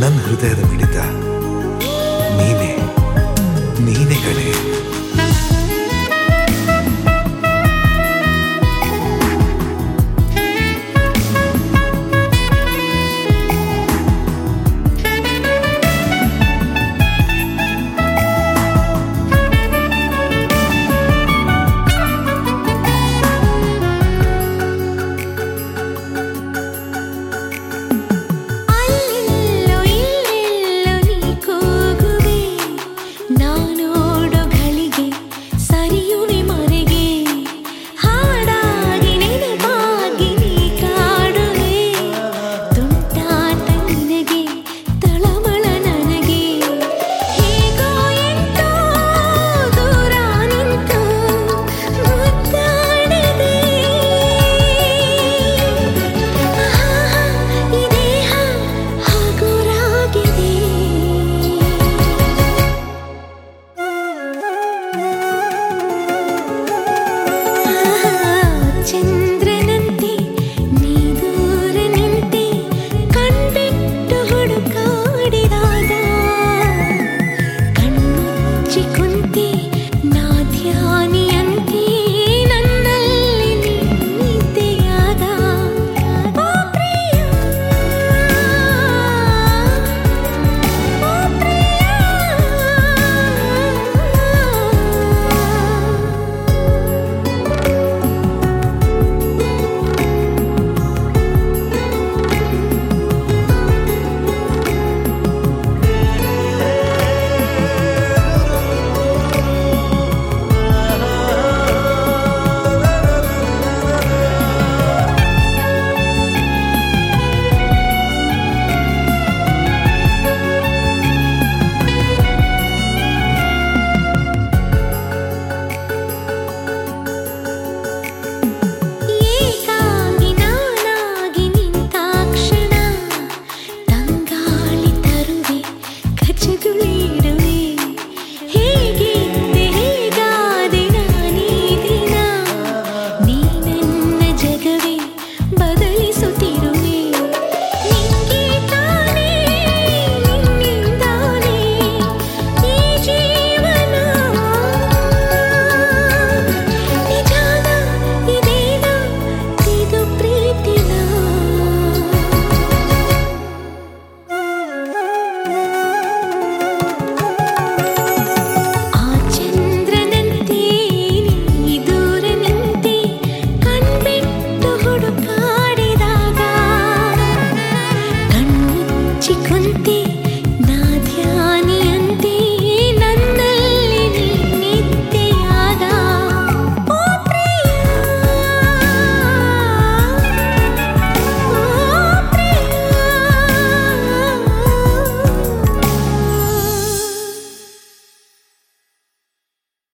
ನನ್ನ ಹೃದಯದ ಮಿಡಿತ ನೀನೇ ನೀನೇ watching